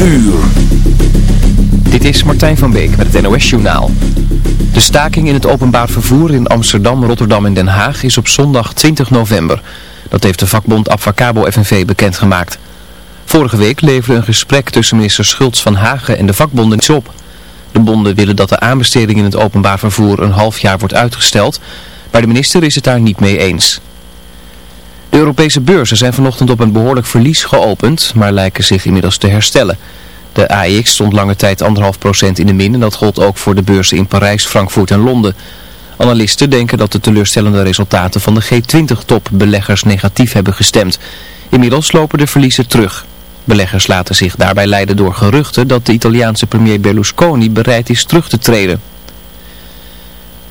uur. Dit is Martijn van Beek met het NOS Journaal. De staking in het openbaar vervoer in Amsterdam, Rotterdam en Den Haag is op zondag 20 november. Dat heeft de vakbond Abfacabo FNV bekendgemaakt. Vorige week leverde een gesprek tussen minister Schultz van Hagen en de vakbonden iets op. De bonden willen dat de aanbesteding in het openbaar vervoer een half jaar wordt uitgesteld, maar de minister is het daar niet mee eens. De Europese beurzen zijn vanochtend op een behoorlijk verlies geopend, maar lijken zich inmiddels te herstellen. De AEX stond lange tijd 1,5% in de min en dat gold ook voor de beurzen in Parijs, Frankfurt en Londen. Analisten denken dat de teleurstellende resultaten van de G20-top beleggers negatief hebben gestemd. Inmiddels lopen de verliezen terug. Beleggers laten zich daarbij leiden door geruchten dat de Italiaanse premier Berlusconi bereid is terug te treden.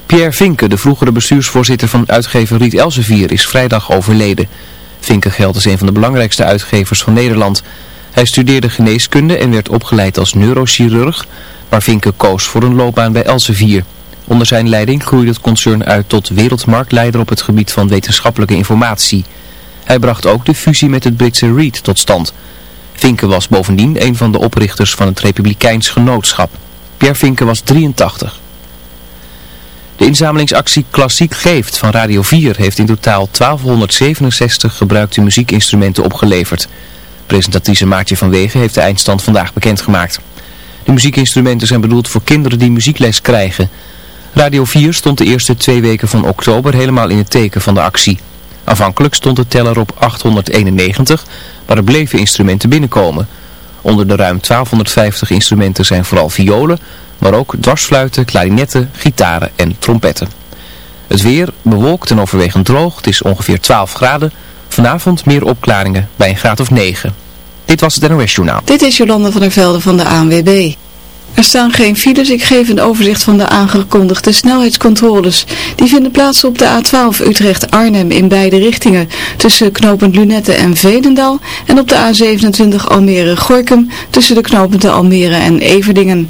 Pierre Vinke, de vroegere bestuursvoorzitter van uitgever Riet Elsevier, is vrijdag overleden. Vinke geldt als een van de belangrijkste uitgevers van Nederland. Hij studeerde geneeskunde en werd opgeleid als neurochirurg, maar Vinke koos voor een loopbaan bij Elsevier. Onder zijn leiding groeide het concern uit tot wereldmarktleider op het gebied van wetenschappelijke informatie. Hij bracht ook de fusie met het Britse Reed tot stand. Vinke was bovendien een van de oprichters van het Republikeins Genootschap. Pierre Vinke was 83. De inzamelingsactie Klassiek Geeft van Radio 4 heeft in totaal 1267 gebruikte muziekinstrumenten opgeleverd. Presentatrice Maartje van Wegen heeft de eindstand vandaag bekendgemaakt. De muziekinstrumenten zijn bedoeld voor kinderen die muziekles krijgen. Radio 4 stond de eerste twee weken van oktober helemaal in het teken van de actie. Aanvankelijk stond de teller op 891, maar er bleven instrumenten binnenkomen. Onder de ruim 1250 instrumenten zijn vooral violen, maar ook dwarsfluiten, klarinetten, gitaren en trompetten. Het weer bewolkt en overwegend droog, het is ongeveer 12 graden. Vanavond meer opklaringen bij een graad of 9. Dit was het NOS Journaal. Dit is Jolanda van der Velde van de ANWB. Er staan geen files, ik geef een overzicht van de aangekondigde snelheidscontroles. Die vinden plaats op de A12 Utrecht-Arnhem in beide richtingen, tussen knooppunt Lunette en Vedendal en op de A27 Almere-Gorkum tussen de knooppunten Almere en Everdingen.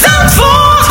Zandvoort.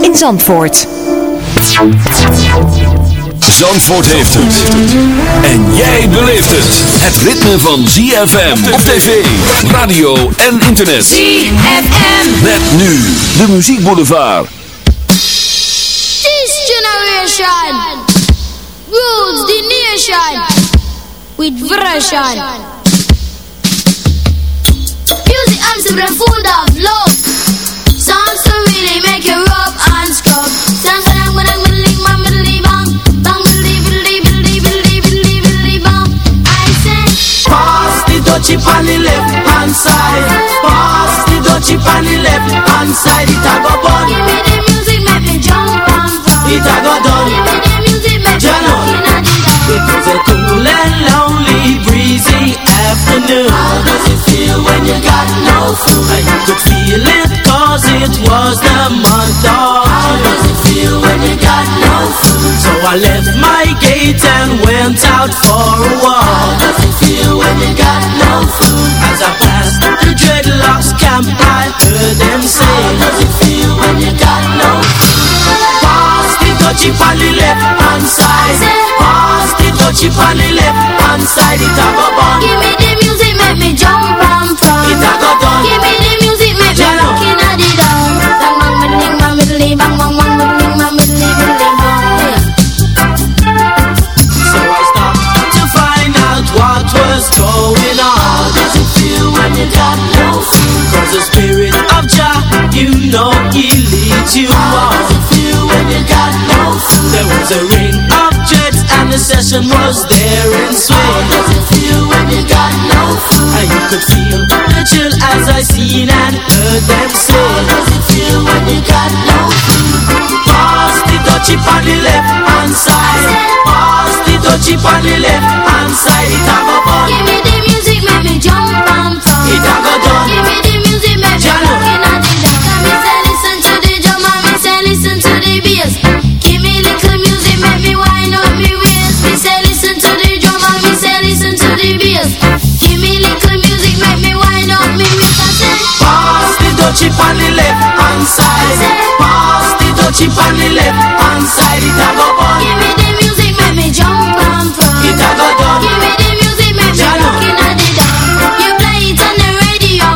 in Zandvoort. Zandvoort heeft het. En jij beleeft het. Het ritme van ZFM op tv, radio en internet. ZFM. Met nu de muziekboulevard. This generation rules the nation with version. Music Amsterdam full of love. Dutchie on the left hand side. Pass the dutchie on the left hand side. It a go bun. Give me the music, make me jump and run. It a go done. Afternoon. How does it feel when you got no food? I could feel it cause it was the month of How does it feel when you got no food? So I left my gate and went out for a walk. How does it feel when you got no food? As I passed the dreadlocks camp, I heard them say, How does it feel when you got no food? Dutchie on the left hand side. Pass the dutchie on the left hand side. It a go bun. Give me the music, make me jump and from. It a go done. Give me the music, make me Jello. rock inna the down. Bang bang bang bang bang bang bang middling, middling, bang. So I stopped to find out what was going on. How does it feel when you got no food? Cause the spirit of Jah, you know he leads you on. You got food? There was a ring of jets and the session was there in swing. How does it feel when you got no food? And you could feel the chill as I seen and heard them say. How does it feel when you got no food? Pass the dutchie on the left hand side. Pass the dutchie on the left hand side. It a go bun. On the left hand side. Pass the dutchie on the left hand side. It a go bun. Give me the music, make me jump and from. It a go done. Give me the music, make me rock inna the down. You play it on the radio,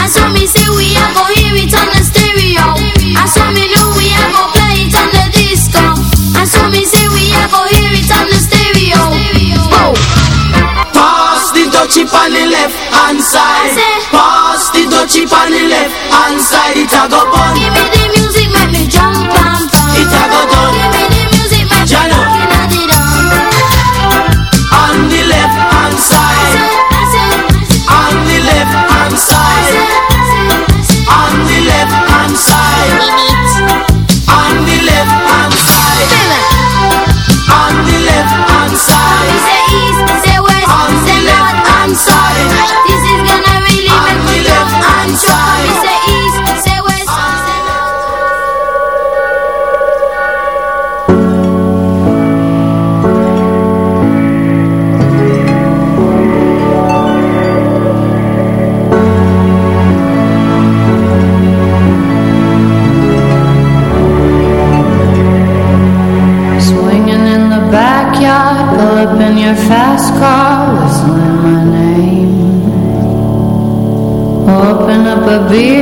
and so me say we a go hear it on the stereo. And so me know we a go play it on the disco. And so me say we a go hear it on the stereo. Dutchie on the left hand side. Pass the dutchie on the left hand side. It a go bun. Give me the music, make me jump and from. It a go done. Give me the music, make me Jello. vi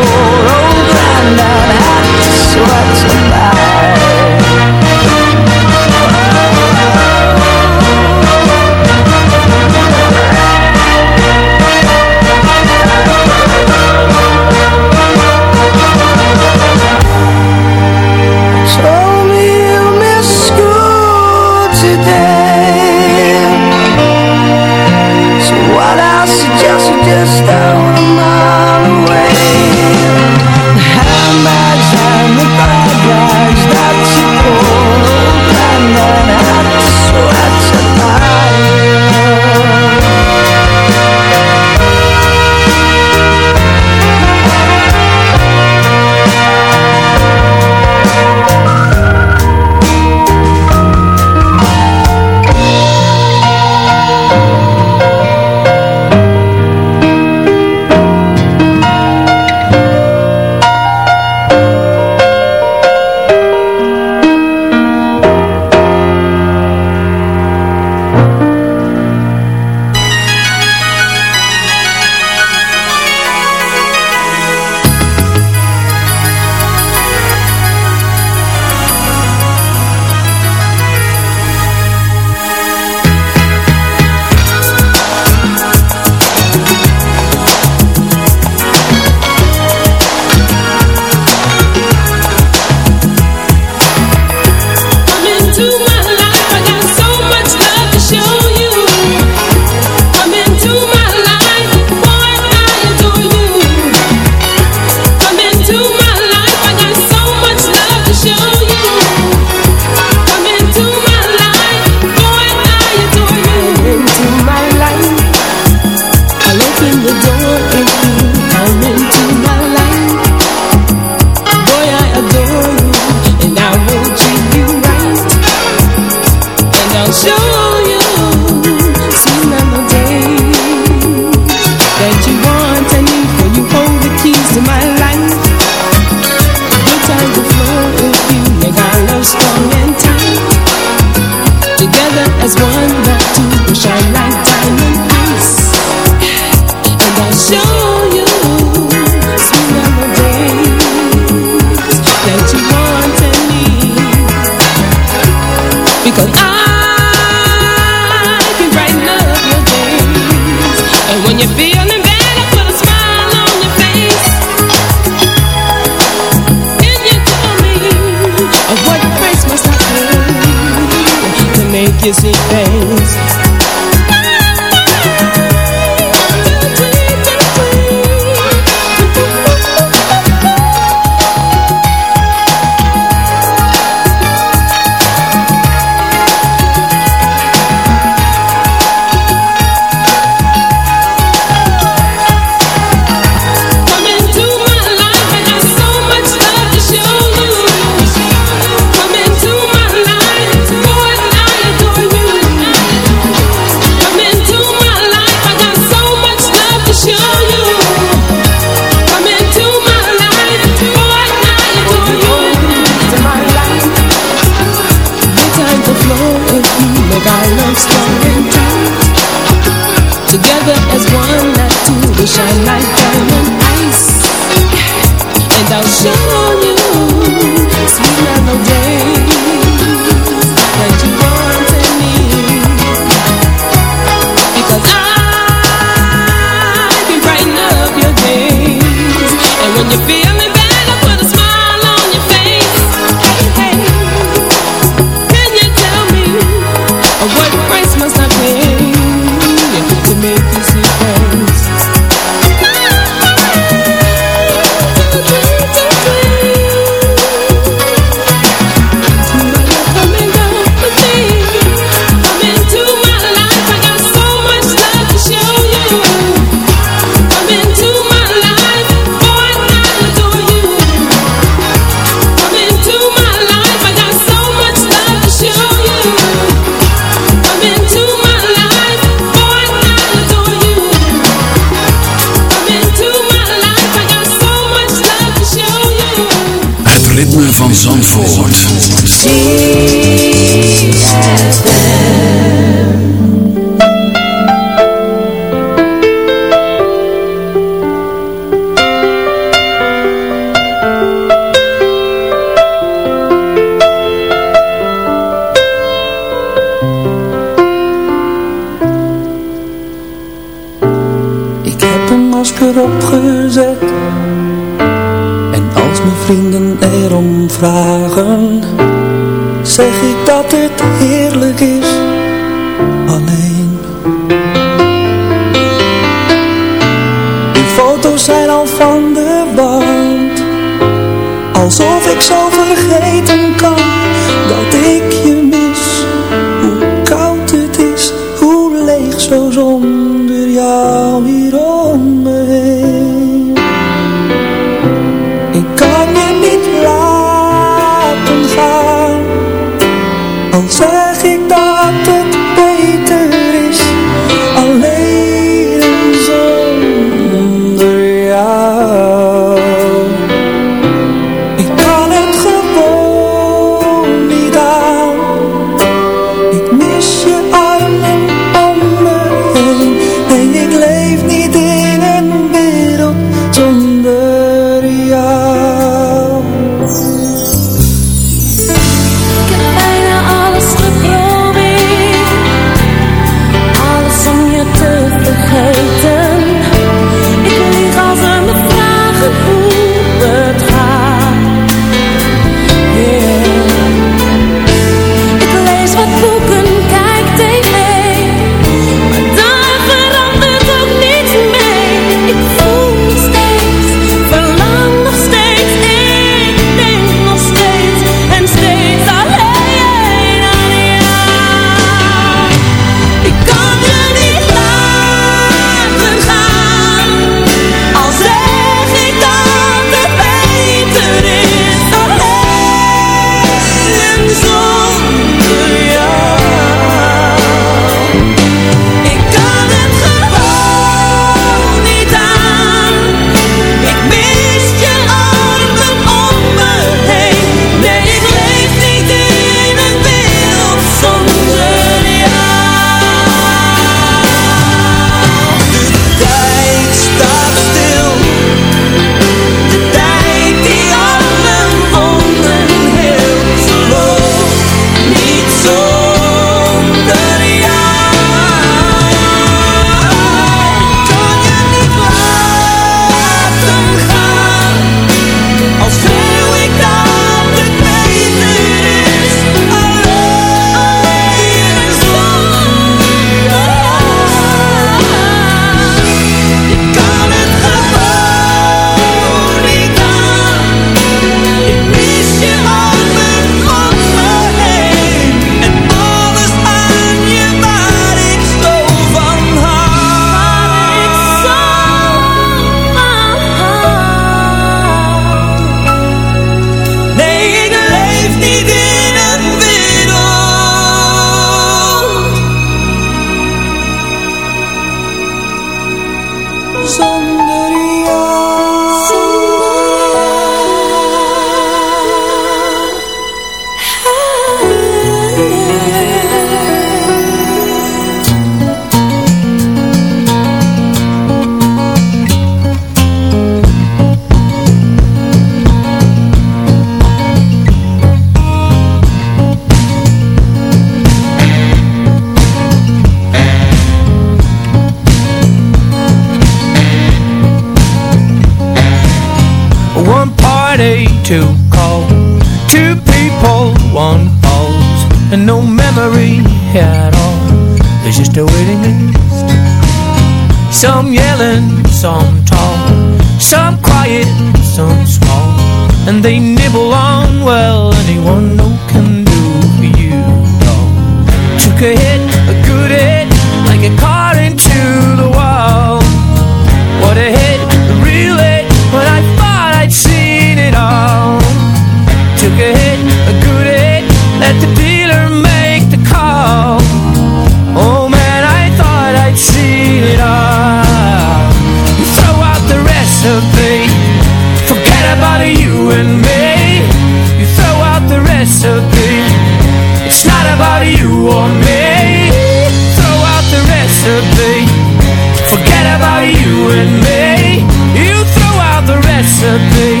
The recipe,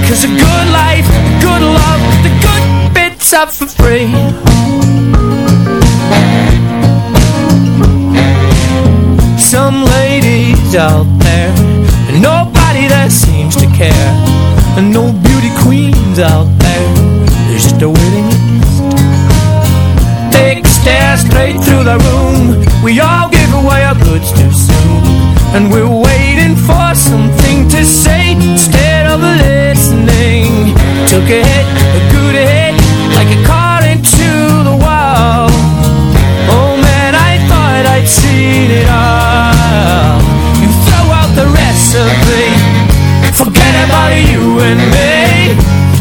because a good life, a good love, the good bits are for free. Some ladies out there, and nobody that seems to care, and no beauty queens out there. There's just a waiting list. Take a stare straight through the room. We all give away our goods too soon, and we're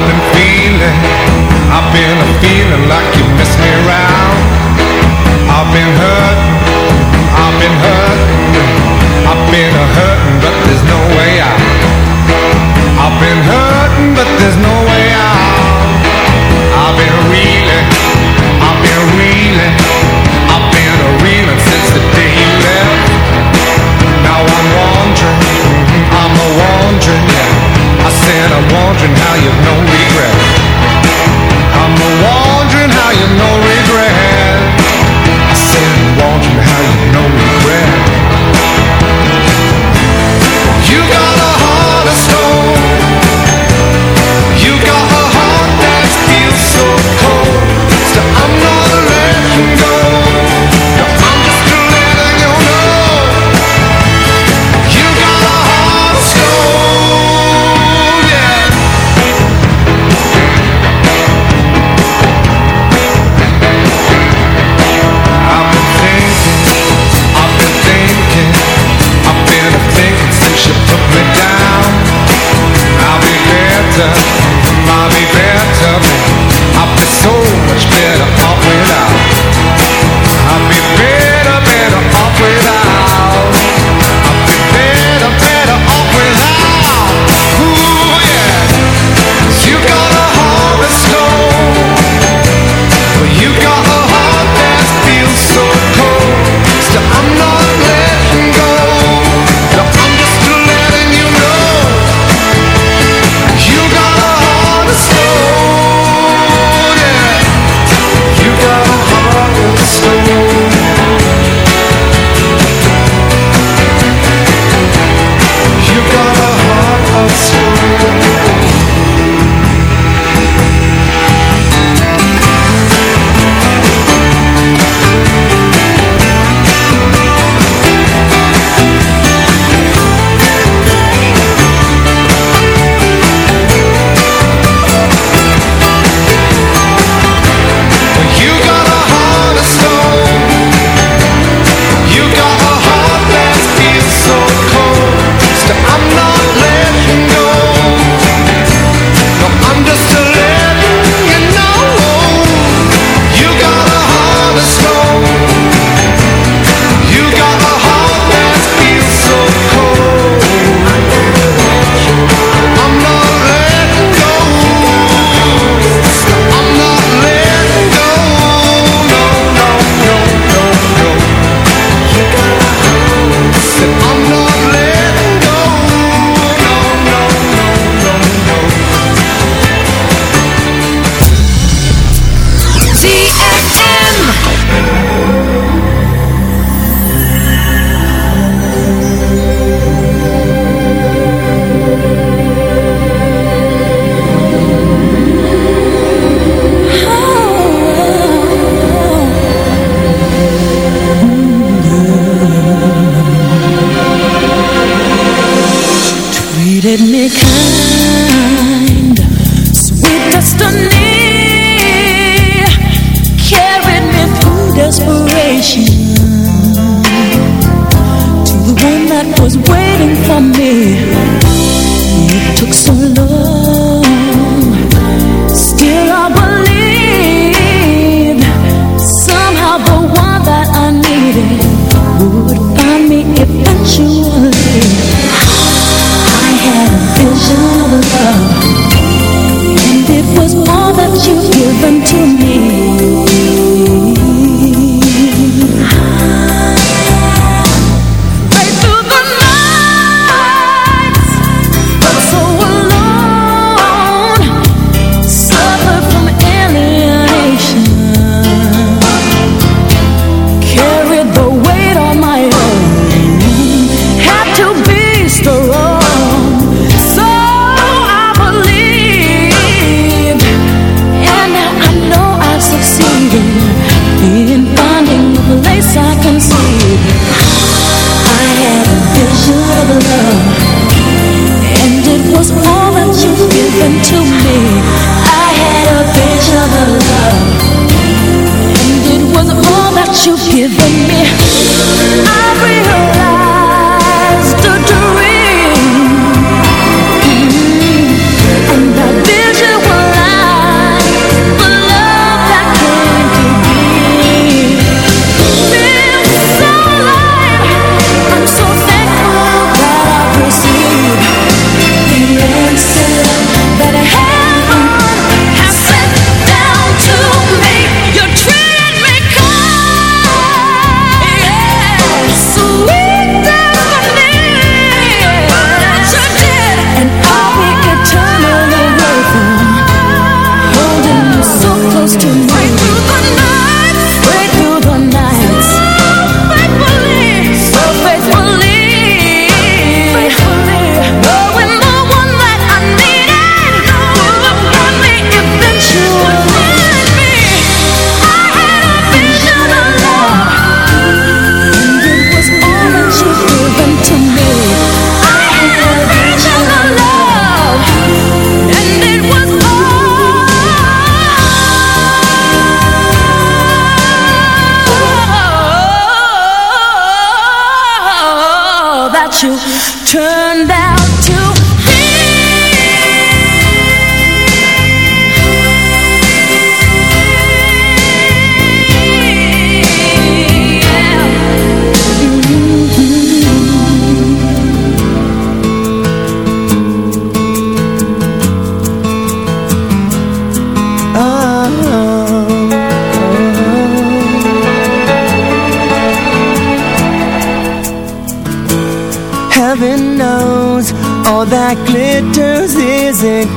I've been feeling, I've been feeling like wondering how you know me.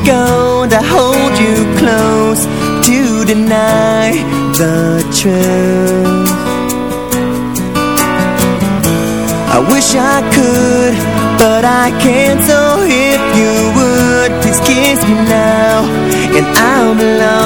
going to hold you close to deny the truth. I wish I could, but I can't. So if you would, please kiss me now, and I'll belong.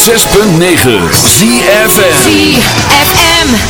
106.9 ZFM ZFM